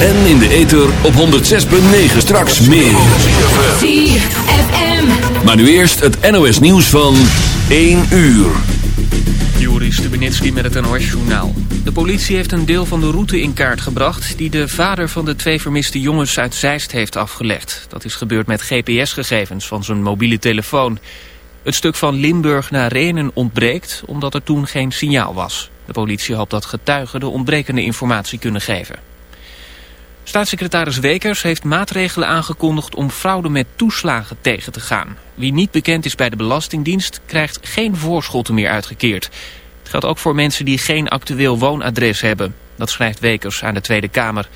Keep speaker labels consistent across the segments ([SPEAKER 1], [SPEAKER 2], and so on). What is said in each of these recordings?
[SPEAKER 1] En in de ether op 106.9. Straks meer. Maar nu eerst het NOS nieuws van 1 uur.
[SPEAKER 2] Joris Stubenitski met het NOS-journaal. De politie heeft een deel van de route in kaart gebracht... die de vader van de twee vermiste jongens uit Zeist heeft afgelegd. Dat is gebeurd met GPS-gegevens van zijn mobiele telefoon. Het stuk van Limburg naar Renen ontbreekt... omdat er toen geen signaal was. De politie hoopt dat getuigen de ontbrekende informatie kunnen geven. Staatssecretaris Wekers heeft maatregelen aangekondigd om fraude met toeslagen tegen te gaan. Wie niet bekend is bij de Belastingdienst krijgt geen voorschotten meer uitgekeerd. Het geldt ook voor mensen die geen actueel woonadres hebben. Dat schrijft Wekers aan de Tweede Kamer.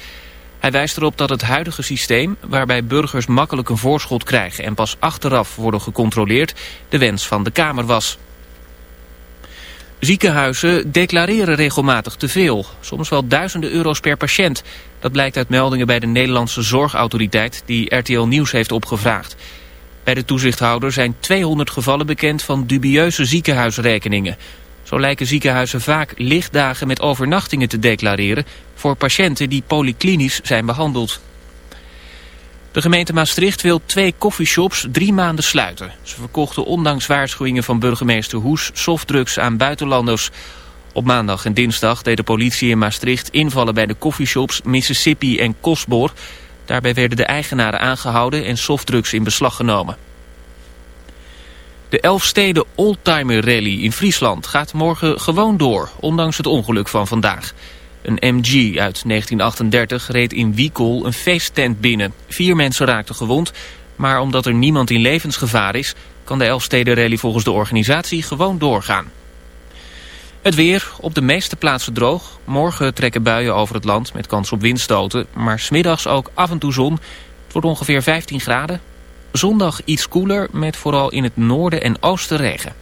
[SPEAKER 2] Hij wijst erop dat het huidige systeem, waarbij burgers makkelijk een voorschot krijgen en pas achteraf worden gecontroleerd, de wens van de Kamer was. Ziekenhuizen declareren regelmatig te veel, soms wel duizenden euro's per patiënt. Dat blijkt uit meldingen bij de Nederlandse Zorgautoriteit die RTL Nieuws heeft opgevraagd. Bij de toezichthouder zijn 200 gevallen bekend van dubieuze ziekenhuisrekeningen. Zo lijken ziekenhuizen vaak lichtdagen met overnachtingen te declareren voor patiënten die polyklinisch zijn behandeld. De gemeente Maastricht wil twee coffeeshops drie maanden sluiten. Ze verkochten ondanks waarschuwingen van burgemeester Hoes softdrugs aan buitenlanders. Op maandag en dinsdag deed de politie in Maastricht invallen bij de coffeeshops Mississippi en Kosbor. Daarbij werden de eigenaren aangehouden en softdrugs in beslag genomen. De Elfsteden Oldtimer Rally in Friesland gaat morgen gewoon door, ondanks het ongeluk van vandaag. Een MG uit 1938 reed in Wiekel een feesttent binnen. Vier mensen raakten gewond, maar omdat er niemand in levensgevaar is... kan de Elfstedenrally volgens de organisatie gewoon doorgaan. Het weer, op de meeste plaatsen droog. Morgen trekken buien over het land met kans op windstoten... maar smiddags ook af en toe zon. Het wordt ongeveer 15 graden. Zondag iets koeler met vooral in het noorden en oosten regen.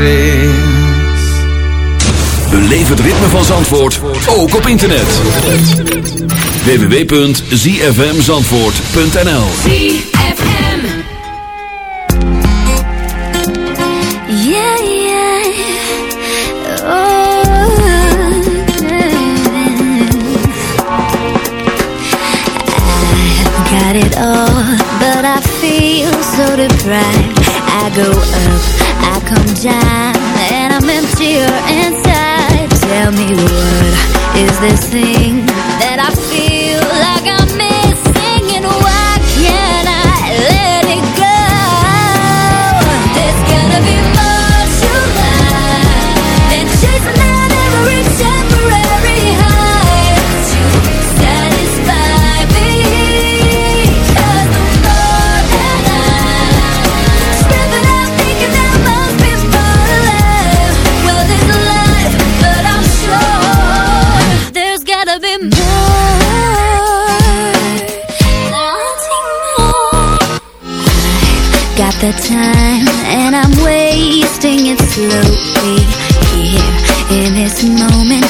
[SPEAKER 3] sings.
[SPEAKER 4] Beleef het ritme van Zandvoort ook op internet. www.zfmzandvoort.nl
[SPEAKER 5] Yeah, yeah Oh, yeah. Got it all, but I feel so deprived I go up come down And I'm emptier inside. Tell me what is this thing That I feel like I'm in the time and I'm wasting it slowly here in this moment.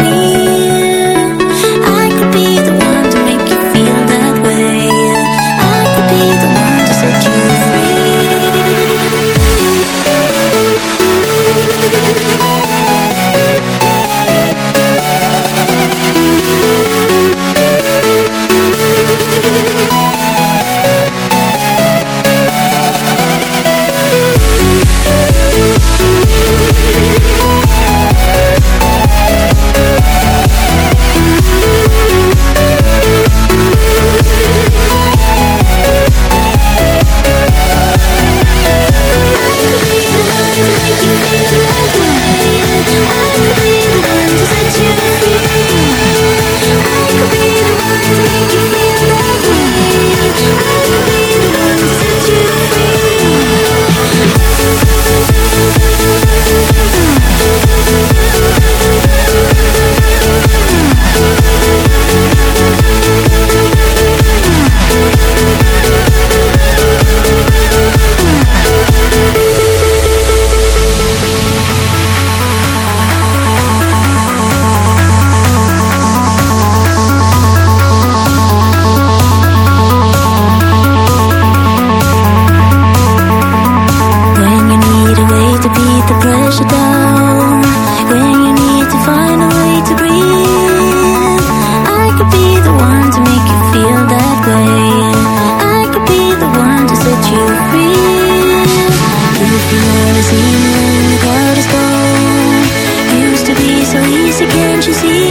[SPEAKER 5] You see?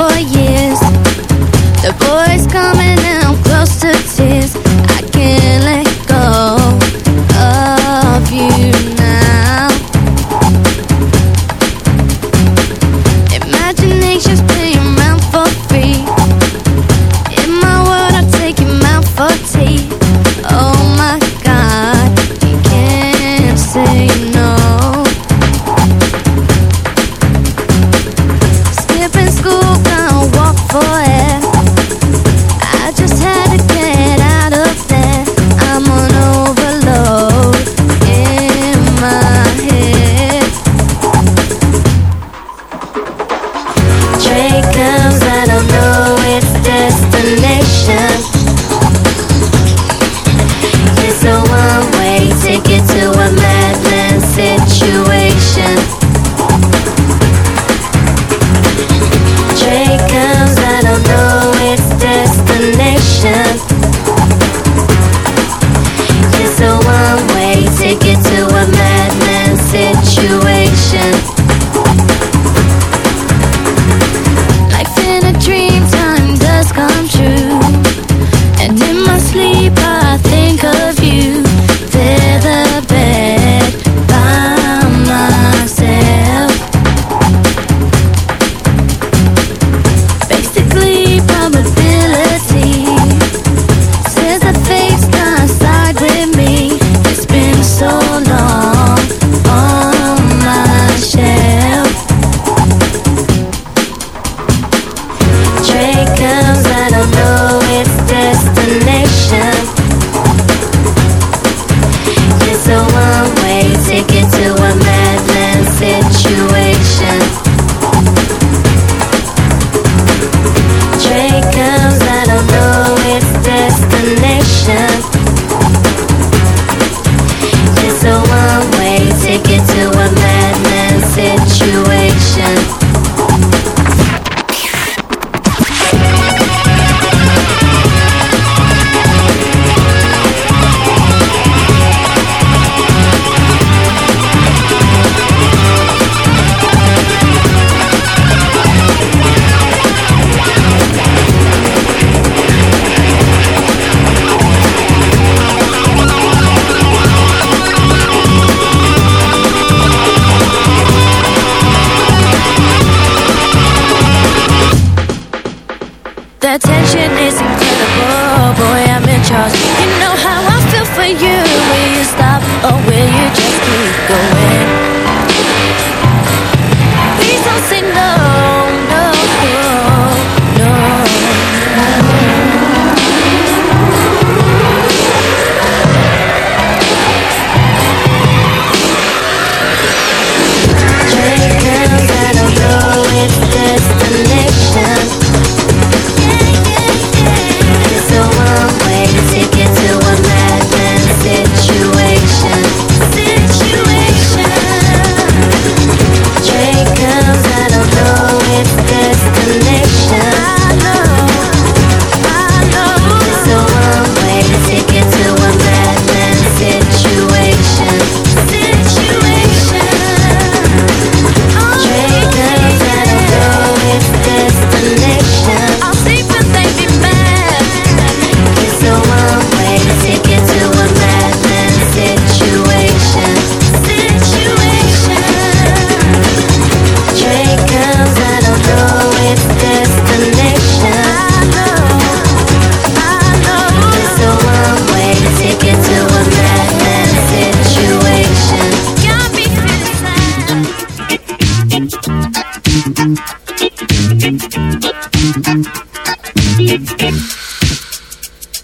[SPEAKER 5] for years. The
[SPEAKER 4] boys
[SPEAKER 5] coming.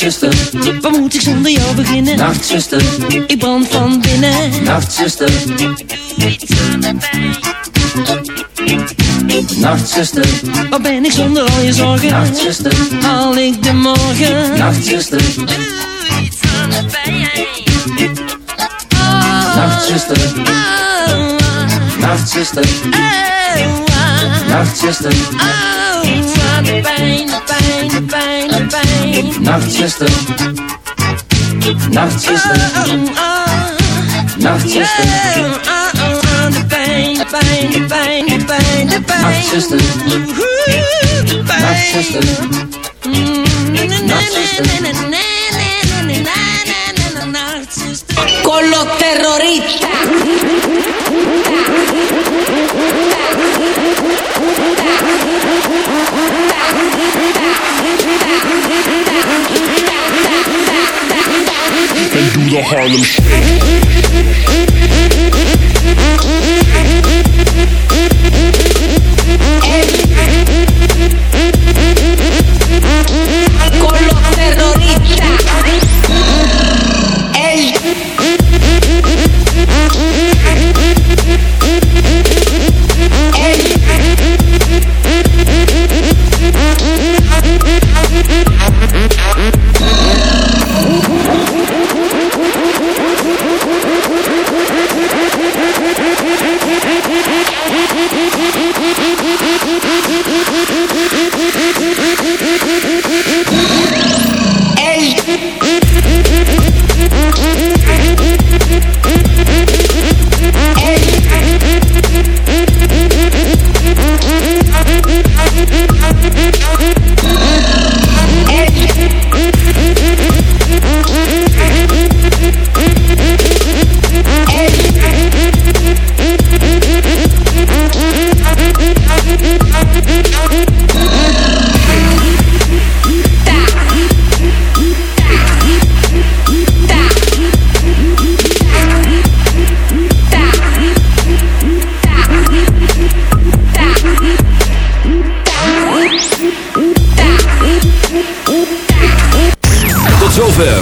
[SPEAKER 6] nacht zuster,
[SPEAKER 7] Waar moet ik zonder jou beginnen?
[SPEAKER 6] nacht zuster,
[SPEAKER 7] Ik brand van binnen.
[SPEAKER 6] nacht zuster,
[SPEAKER 7] Doe iets de pijn.
[SPEAKER 6] nacht zuster,
[SPEAKER 7] Waar ben ik zonder al je zorgen?
[SPEAKER 6] nacht zuster,
[SPEAKER 7] Haal ik de morgen?
[SPEAKER 6] nacht zuster,
[SPEAKER 7] Doe iets aan de pijn.
[SPEAKER 6] nacht zuster,
[SPEAKER 7] Oh,
[SPEAKER 6] nacht zuster,
[SPEAKER 7] oh, oh,
[SPEAKER 6] nacht zuster,
[SPEAKER 7] oh, iets aan de pijn, pijn, de pijn.
[SPEAKER 6] nacht zuster, nacht zuster, nacht zuster,
[SPEAKER 7] oh, oh, oh, de pijn, de pijn, de pijn, de pijn, de pijn.
[SPEAKER 6] nacht zuster,
[SPEAKER 7] Oeh, de pijn.
[SPEAKER 6] nacht
[SPEAKER 8] Con los terroristas. Con los terroristas.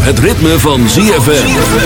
[SPEAKER 9] Het ritme van ZFM.